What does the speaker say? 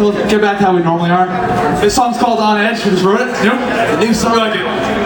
Get back to how we normally are. This song's called On Edge. We just wrote it. Yep. The new song. We like it.